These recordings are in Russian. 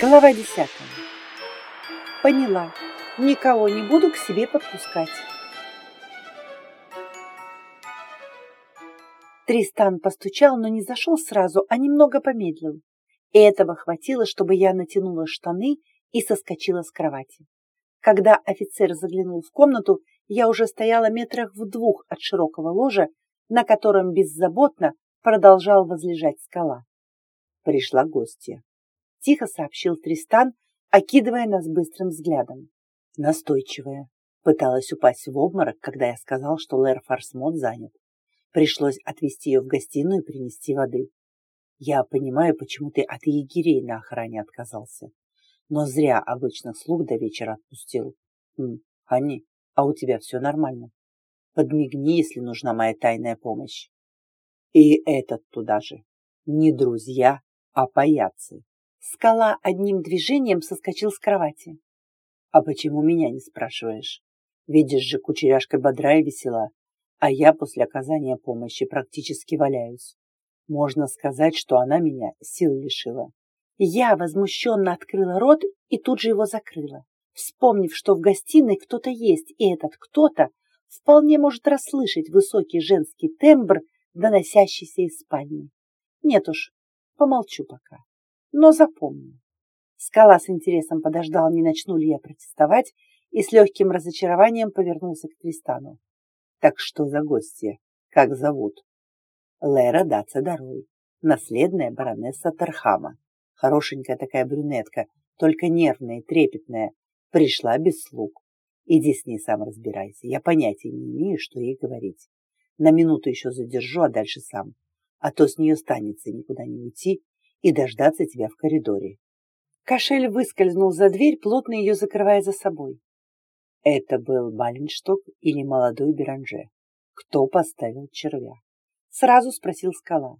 Глава десятая. Поняла. Никого не буду к себе подпускать. Тристан постучал, но не зашел сразу, а немного помедлил. И этого хватило, чтобы я натянула штаны и соскочила с кровати. Когда офицер заглянул в комнату, я уже стояла метрах в двух от широкого ложа, на котором беззаботно продолжал возлежать скала. Пришла гостья. Тихо сообщил Тристан, окидывая нас быстрым взглядом. Настойчивая. Пыталась упасть в обморок, когда я сказал, что Лэр Фарсмот занят. Пришлось отвезти ее в гостиную и принести воды. Я понимаю, почему ты от егерей на охране отказался. Но зря обычных слуг до вечера отпустил. М, Ани, а у тебя все нормально. Подмигни, если нужна моя тайная помощь. И этот туда же. Не друзья, а паяцы. Скала одним движением соскочил с кровати. А почему меня не спрашиваешь? Видишь же, кучеряшка бодра и весела, а я после оказания помощи практически валяюсь. Можно сказать, что она меня сил лишила. Я возмущенно открыла рот и тут же его закрыла, вспомнив, что в гостиной кто-то есть, и этот кто-то вполне может расслышать высокий женский тембр, доносящийся из спальни. Нет уж, помолчу пока, но запомню. Скала с интересом подождал, не начну ли я протестовать, и с легким разочарованием повернулся к Тристану. Так что за гостья? Как зовут? Лера Даца Дарой, наследная баронесса Тархама. Хорошенькая такая брюнетка, только нервная и трепетная. Пришла без слуг. Иди с ней сам разбирайся. Я понятия не имею, что ей говорить. На минуту еще задержу, а дальше сам. А то с нее станется никуда не уйти и дождаться тебя в коридоре. Кошель выскользнул за дверь, плотно ее закрывая за собой. Это был Баленшток или молодой Беранже. Кто поставил червя? Сразу спросил скала.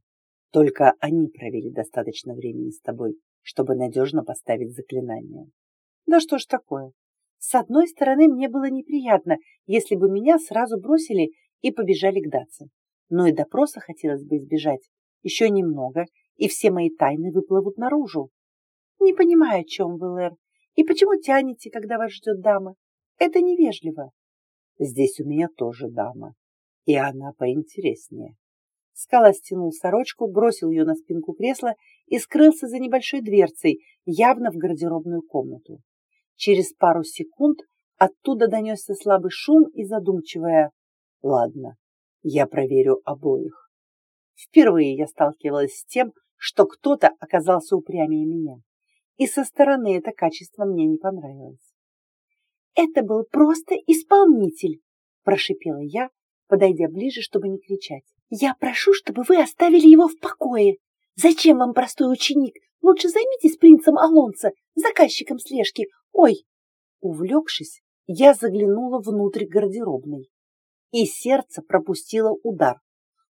Только они провели достаточно времени с тобой, чтобы надежно поставить заклинание. Да что ж такое? С одной стороны, мне было неприятно, если бы меня сразу бросили и побежали к Датце. Но и допроса хотелось бы избежать. Еще немного, и все мои тайны выплывут наружу. Не понимаю, о чем вы, Лэр, и почему тянете, когда вас ждет дама. Это невежливо. Здесь у меня тоже дама, и она поинтереснее. Скала стянул сорочку, бросил ее на спинку кресла и скрылся за небольшой дверцей, явно в гардеробную комнату. Через пару секунд оттуда донесся слабый шум и задумчивая «Ладно, я проверю обоих». Впервые я сталкивалась с тем, что кто-то оказался упрямее меня, и со стороны это качество мне не понравилось. «Это был просто исполнитель», – прошипела я, подойдя ближе, чтобы не кричать. Я прошу, чтобы вы оставили его в покое. Зачем вам простой ученик? Лучше займитесь принцем Алонсо, заказчиком слежки. Ой! Увлекшись, я заглянула внутрь гардеробной. И сердце пропустило удар.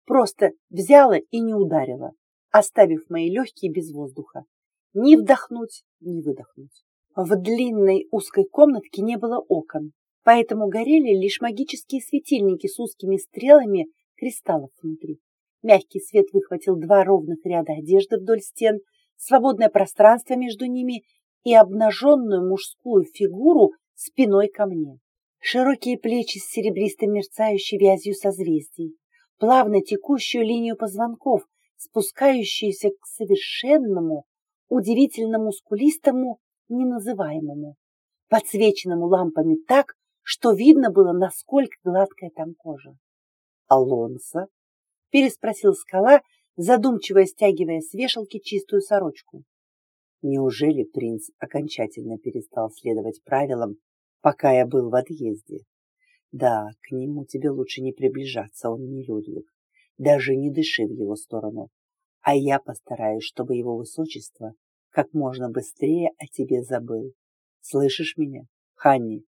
Просто взяло и не ударило, оставив мои легкие без воздуха. Ни вдохнуть, ни выдохнуть. В длинной узкой комнатке не было окон, поэтому горели лишь магические светильники с узкими стрелами кристаллов внутри. Мягкий свет выхватил два ровных ряда одежды вдоль стен, свободное пространство между ними и обнаженную мужскую фигуру спиной ко мне. Широкие плечи с серебристо мерцающей вязью созвездий, плавно текущую линию позвонков, спускающуюся к совершенному, удивительно мускулистому, неназываемому, подсвеченному лампами так, что видно было, насколько гладкая там кожа. Алонсо? переспросил скала, задумчиво стягивая с вешалки чистую сорочку. Неужели принц окончательно перестал следовать правилам, пока я был в отъезде? Да, к нему тебе лучше не приближаться, он не Людвиг. Даже не дыши в его сторону. А я постараюсь, чтобы его высочество как можно быстрее о тебе забыл. Слышишь меня, Ханни?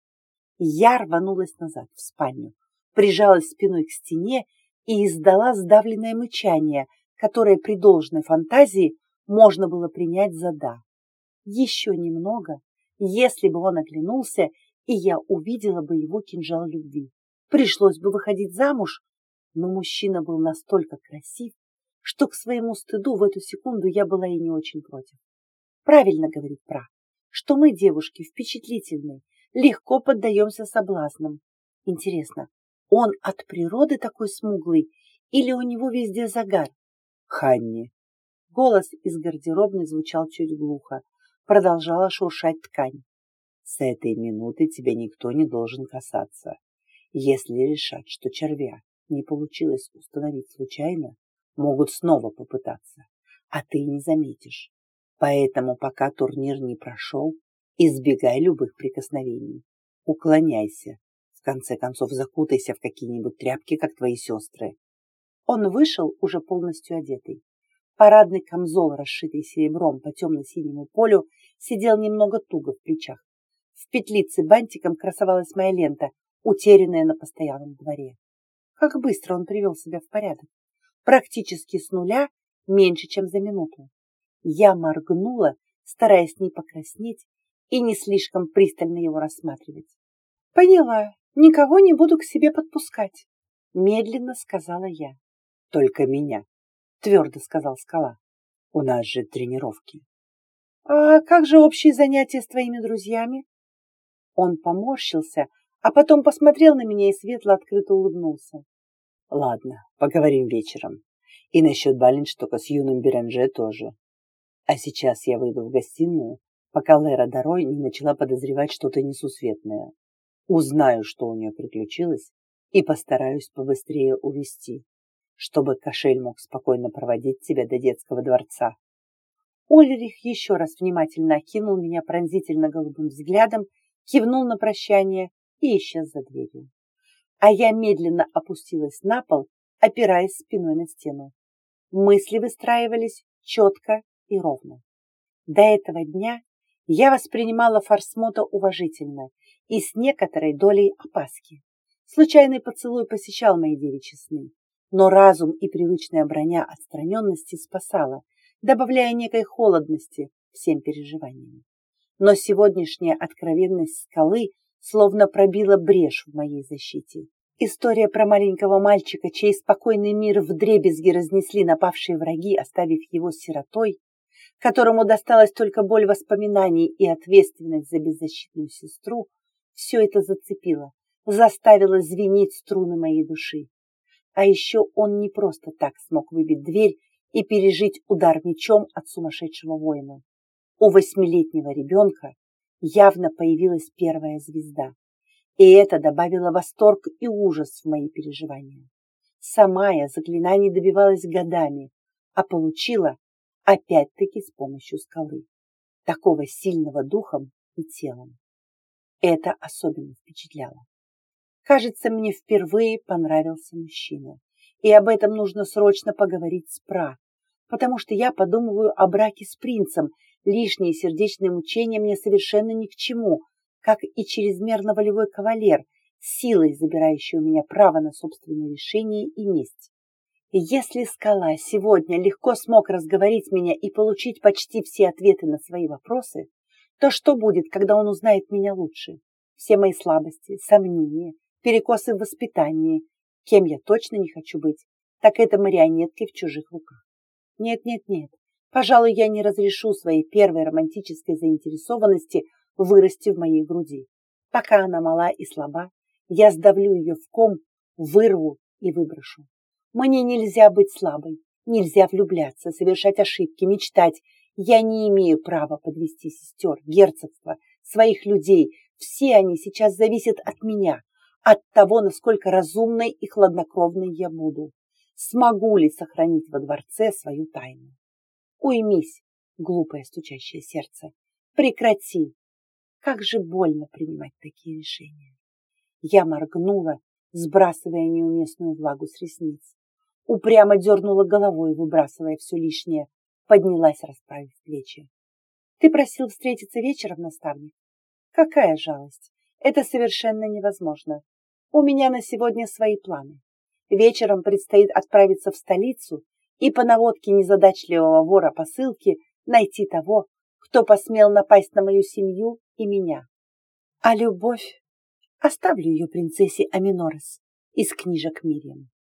Я рванулась назад, в спальню, прижалась спиной к стене и издала сдавленное мычание, которое при должной фантазии можно было принять за «да». Еще немного, если бы он оглянулся, и я увидела бы его кинжал любви. Пришлось бы выходить замуж, но мужчина был настолько красив, что к своему стыду в эту секунду я была и не очень против. Правильно говорит Пра, что мы, девушки, впечатлительны, легко поддаемся соблазнам. Интересно, он от природы такой смуглый или у него везде загар? Ханни. Голос из гардеробной звучал чуть глухо, продолжала шуршать ткань. С этой минуты тебя никто не должен касаться. Если решат, что червя не получилось установить случайно, могут снова попытаться, а ты не заметишь. Поэтому, пока турнир не прошел, избегай любых прикосновений. Уклоняйся. В конце концов, закутайся в какие-нибудь тряпки, как твои сестры. Он вышел уже полностью одетый. Парадный камзол, расшитый серебром по темно-синему полю, сидел немного туго в плечах. В петлице бантиком красовалась моя лента, утерянная на постоянном дворе. Как быстро он привел себя в порядок. Практически с нуля, меньше, чем за минуту. Я моргнула, стараясь не покраснеть и не слишком пристально его рассматривать. «Поняла, никого не буду к себе подпускать», — медленно сказала я. «Только меня», — твердо сказал скала. «У нас же тренировки». «А как же общие занятия с твоими друзьями?» Он поморщился, а потом посмотрел на меня и светло открыто улыбнулся. «Ладно, поговорим вечером. И насчет Баленштока с юным Беранже тоже. А сейчас я выйду в гостиную, пока Лера Дорой не начала подозревать что-то несусветное. Узнаю, что у нее приключилось, и постараюсь побыстрее увести, чтобы кошель мог спокойно проводить тебя до детского дворца. Ольрих еще раз внимательно окинул меня пронзительно голубым взглядом, кивнул на прощание и исчез за дверью. А я медленно опустилась на пол, опираясь спиной на стену. Мысли выстраивались четко и ровно. До этого дня я воспринимала Форсмота уважительно и с некоторой долей опаски. Случайный поцелуй посещал мои девичьи сны, но разум и привычная броня отстраненности спасала, добавляя некой холодности всем переживаниям. Но сегодняшняя откровенность скалы словно пробила брешь в моей защите. История про маленького мальчика, чей спокойный мир вдребезги разнесли напавшие враги, оставив его сиротой, которому досталась только боль воспоминаний и ответственность за беззащитную сестру, все это зацепило, заставило звенеть струны моей души. А еще он не просто так смог выбить дверь и пережить удар мечом от сумасшедшего воина. У восьмилетнего ребенка явно появилась первая звезда, и это добавило восторг и ужас в мои переживания. Сама я заклинаний добивалась годами, а получила опять-таки с помощью скалы, такого сильного духом и телом. Это особенно впечатляло. Кажется, мне впервые понравился мужчина, и об этом нужно срочно поговорить с Пра, потому что я подумываю о браке с принцем, лишние сердечные мучения мне совершенно ни к чему, как и чрезмерно волевой кавалер, силой забирающий у меня право на собственное решение и месть. Если скала сегодня легко смог разговорить меня и получить почти все ответы на свои вопросы, то что будет, когда он узнает меня лучше? Все мои слабости, сомнения, перекосы в воспитании. Кем я точно не хочу быть, так это марионеткой в чужих руках. Нет, нет, нет. Пожалуй, я не разрешу своей первой романтической заинтересованности вырасти в моей груди. Пока она мала и слаба, я сдавлю ее в ком, вырву и выброшу. Мне нельзя быть слабой, нельзя влюбляться, совершать ошибки, мечтать. Я не имею права подвести сестер, герцогства, своих людей. Все они сейчас зависят от меня, от того, насколько разумной и хладнокровной я буду. Смогу ли сохранить во дворце свою тайну? Уймись, глупое стучащее сердце. Прекрати. Как же больно принимать такие решения. Я моргнула, сбрасывая неуместную влагу с ресниц упрямо дернула головой, выбрасывая все лишнее, поднялась, расправив плечи. Ты просил встретиться вечером, наставник? Какая жалость! Это совершенно невозможно. У меня на сегодня свои планы. Вечером предстоит отправиться в столицу и по наводке незадачливого вора посылки найти того, кто посмел напасть на мою семью и меня. А любовь? Оставлю ее принцессе Аминорес из книжек Мириам.